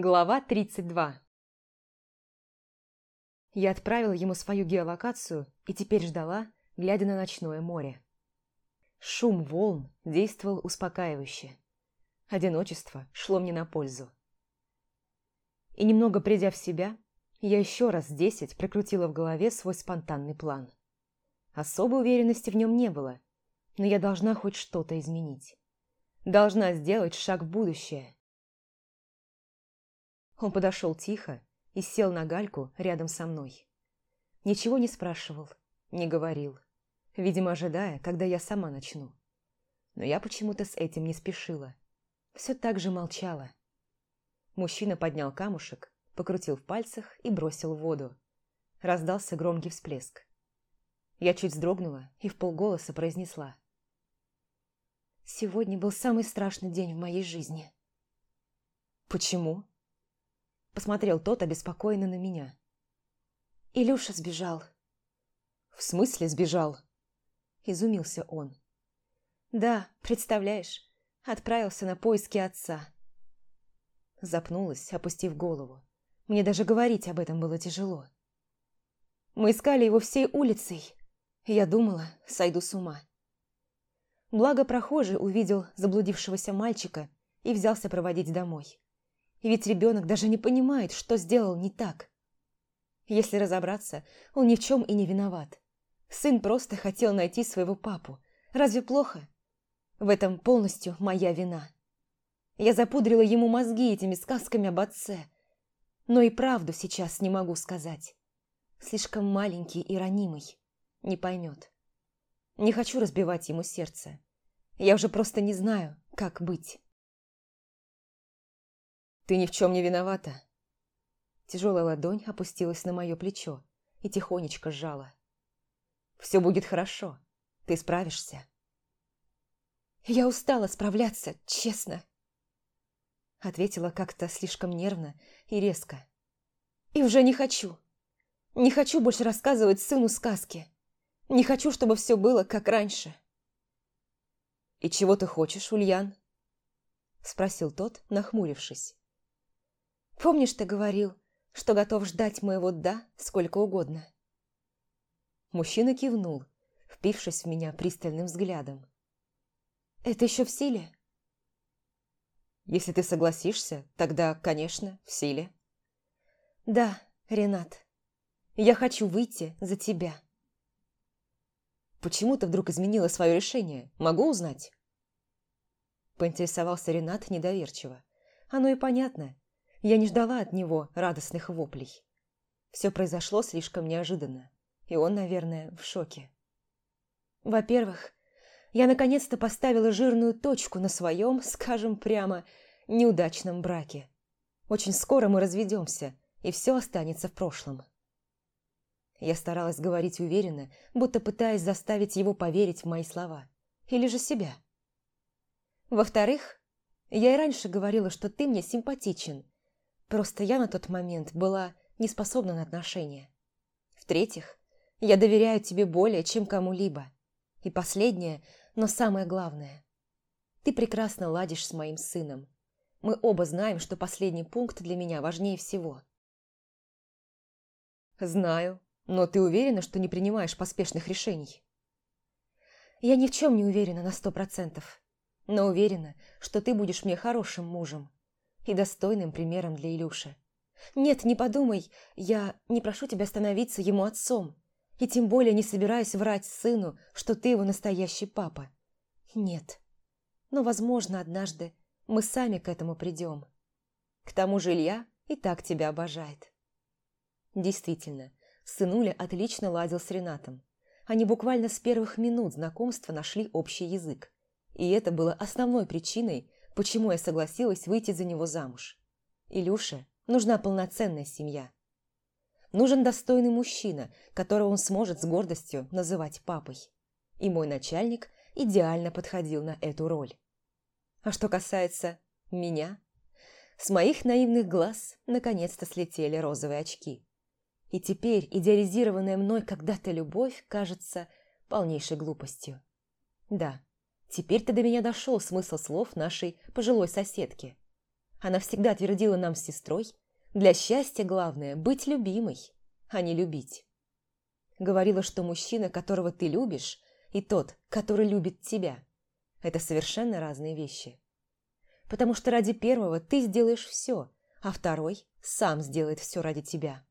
Глава 32 Я отправила ему свою геолокацию и теперь ждала, глядя на ночное море. Шум волн действовал успокаивающе. Одиночество шло мне на пользу. И немного придя в себя, я еще раз десять прокрутила в голове свой спонтанный план. Особой уверенности в нем не было, но я должна хоть что-то изменить. Должна сделать шаг в будущее – он подошел тихо и сел на гальку рядом со мной. Ничего не спрашивал, не говорил, видимо, ожидая, когда я сама начну. Но я почему-то с этим не спешила. Все так же молчала. Мужчина поднял камушек, покрутил в пальцах и бросил в воду. Раздался громкий всплеск. Я чуть вздрогнула и в полголоса произнесла. «Сегодня был самый страшный день в моей жизни». «Почему?» Посмотрел тот обеспокоенно на меня. Илюша сбежал. «В смысле сбежал?» Изумился он. «Да, представляешь, отправился на поиски отца». Запнулась, опустив голову. Мне даже говорить об этом было тяжело. Мы искали его всей улицей. Я думала, сойду с ума. Благо прохожий увидел заблудившегося мальчика и взялся проводить домой. Ведь ребенок даже не понимает, что сделал не так. Если разобраться, он ни в чем и не виноват. Сын просто хотел найти своего папу. Разве плохо? В этом полностью моя вина. Я запудрила ему мозги этими сказками об отце. Но и правду сейчас не могу сказать. Слишком маленький и ранимый. Не поймет. Не хочу разбивать ему сердце. Я уже просто не знаю, как быть. «Ты ни в чем не виновата». Тяжелая ладонь опустилась на мое плечо и тихонечко сжала. «Все будет хорошо. Ты справишься». «Я устала справляться, честно», ответила как-то слишком нервно и резко. «И уже не хочу. Не хочу больше рассказывать сыну сказки. Не хочу, чтобы все было как раньше». «И чего ты хочешь, Ульян?» Спросил тот, нахмурившись. Помнишь, ты говорил, что готов ждать моего «да» сколько угодно?» Мужчина кивнул, впившись в меня пристальным взглядом. «Это еще в силе?» «Если ты согласишься, тогда, конечно, в силе». «Да, Ренат, я хочу выйти за тебя». «Почему ты вдруг изменила свое решение? Могу узнать?» Поинтересовался Ренат недоверчиво. «Оно и понятно. Я не ждала от него радостных воплей. Все произошло слишком неожиданно, и он, наверное, в шоке. Во-первых, я наконец-то поставила жирную точку на своем, скажем прямо, неудачном браке. Очень скоро мы разведемся, и все останется в прошлом. Я старалась говорить уверенно, будто пытаясь заставить его поверить в мои слова. Или же себя. Во-вторых, я и раньше говорила, что ты мне симпатичен, Просто я на тот момент была не способна на отношения. В-третьих, я доверяю тебе более, чем кому-либо. И последнее, но самое главное. Ты прекрасно ладишь с моим сыном. Мы оба знаем, что последний пункт для меня важнее всего. Знаю, но ты уверена, что не принимаешь поспешных решений? Я ни в чем не уверена на сто процентов, но уверена, что ты будешь мне хорошим мужем и достойным примером для Илюши. Нет, не подумай, я не прошу тебя становиться ему отцом, и тем более не собираюсь врать сыну, что ты его настоящий папа. Нет. Но, возможно, однажды мы сами к этому придем. К тому же Илья и так тебя обожает. Действительно, сынуля отлично ладил с Ренатом. Они буквально с первых минут знакомства нашли общий язык. И это было основной причиной, почему я согласилась выйти за него замуж. Илюше нужна полноценная семья. Нужен достойный мужчина, которого он сможет с гордостью называть папой. И мой начальник идеально подходил на эту роль. А что касается меня, с моих наивных глаз наконец-то слетели розовые очки. И теперь идеализированная мной когда-то любовь кажется полнейшей глупостью. Да, Теперь-то до меня дошел смысл слов нашей пожилой соседки. Она всегда твердила нам с сестрой, для счастья главное – быть любимой, а не любить. Говорила, что мужчина, которого ты любишь, и тот, который любит тебя – это совершенно разные вещи. Потому что ради первого ты сделаешь все, а второй сам сделает все ради тебя.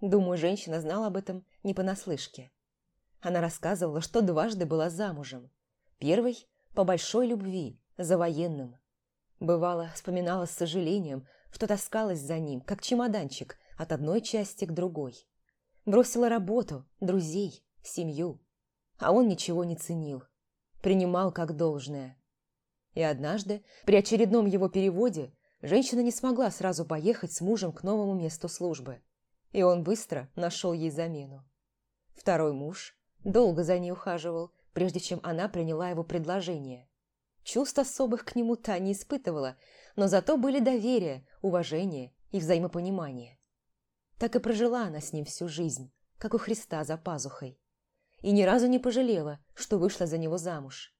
Думаю, женщина знала об этом не понаслышке. Она рассказывала, что дважды была замужем. Первый – по большой любви, за военным. Бывало, вспоминала с сожалением, что таскалась за ним, как чемоданчик, от одной части к другой. Бросила работу, друзей, семью. А он ничего не ценил. Принимал как должное. И однажды, при очередном его переводе, женщина не смогла сразу поехать с мужем к новому месту службы. И он быстро нашел ей замену. Второй муж долго за ней ухаживал, прежде чем она приняла его предложение. Чувств особых к нему та не испытывала, но зато были доверие, уважение и взаимопонимание. Так и прожила она с ним всю жизнь, как у Христа за пазухой. И ни разу не пожалела, что вышла за него замуж.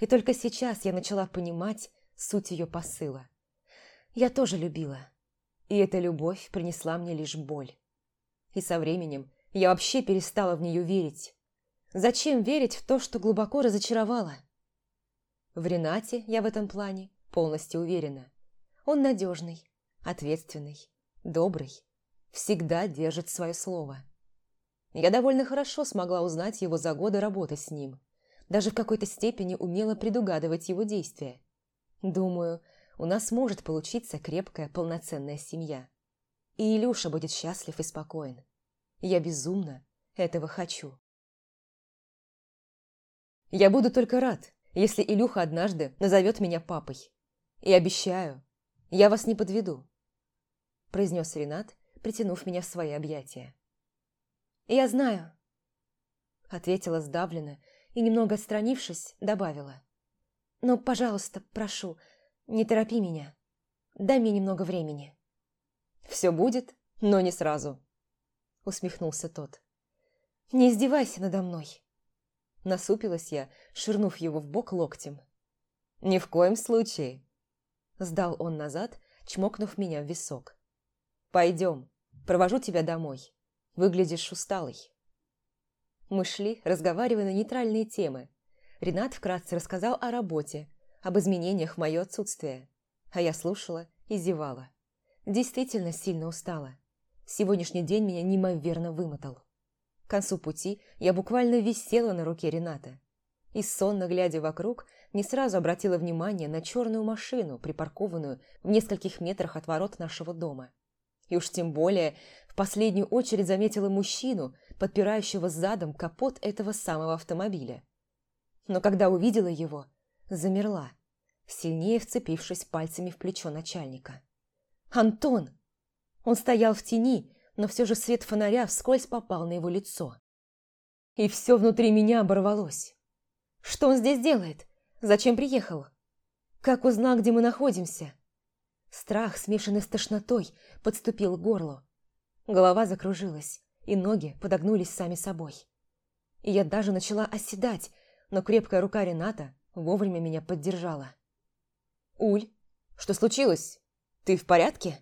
И только сейчас я начала понимать суть ее посыла. Я тоже любила, и эта любовь принесла мне лишь боль. И со временем я вообще перестала в нее верить. Зачем верить в то, что глубоко разочаровала? В Ренате я в этом плане полностью уверена. Он надежный, ответственный, добрый, всегда держит свое слово. Я довольно хорошо смогла узнать его за годы работы с ним. Даже в какой-то степени умела предугадывать его действия. Думаю, у нас может получиться крепкая, полноценная семья. И Илюша будет счастлив и спокоен. Я безумно этого хочу. Я буду только рад, если Илюха однажды назовет меня папой. И обещаю, я вас не подведу», – произнес Ренат, притянув меня в свои объятия. «Я знаю», – ответила сдавленно и, немного отстранившись, добавила. «Но, пожалуйста, прошу, не торопи меня. Дай мне немного времени». «Все будет, но не сразу», – усмехнулся тот. «Не издевайся надо мной». Насупилась я, ширнув его в бок локтем. «Ни в коем случае!» Сдал он назад, чмокнув меня в висок. «Пойдем, провожу тебя домой. Выглядишь усталой». Мы шли, разговаривая на нейтральные темы. Ренат вкратце рассказал о работе, об изменениях в мое отсутствие. А я слушала и зевала. Действительно сильно устала. Сегодняшний день меня неимоверно вымотал. К концу пути я буквально висела на руке Рената. И сонно глядя вокруг, не сразу обратила внимание на черную машину, припаркованную в нескольких метрах от ворот нашего дома. И уж тем более в последнюю очередь заметила мужчину, подпирающего задом капот этого самого автомобиля. Но когда увидела его, замерла, сильнее вцепившись пальцами в плечо начальника. «Антон!» Он стоял в тени, но все же свет фонаря вскользь попал на его лицо. И все внутри меня оборвалось. Что он здесь делает? Зачем приехал? Как узнал, где мы находимся? Страх, смешанный с тошнотой, подступил к горлу. Голова закружилась, и ноги подогнулись сами собой. И я даже начала оседать, но крепкая рука Рената вовремя меня поддержала. «Уль, что случилось? Ты в порядке?»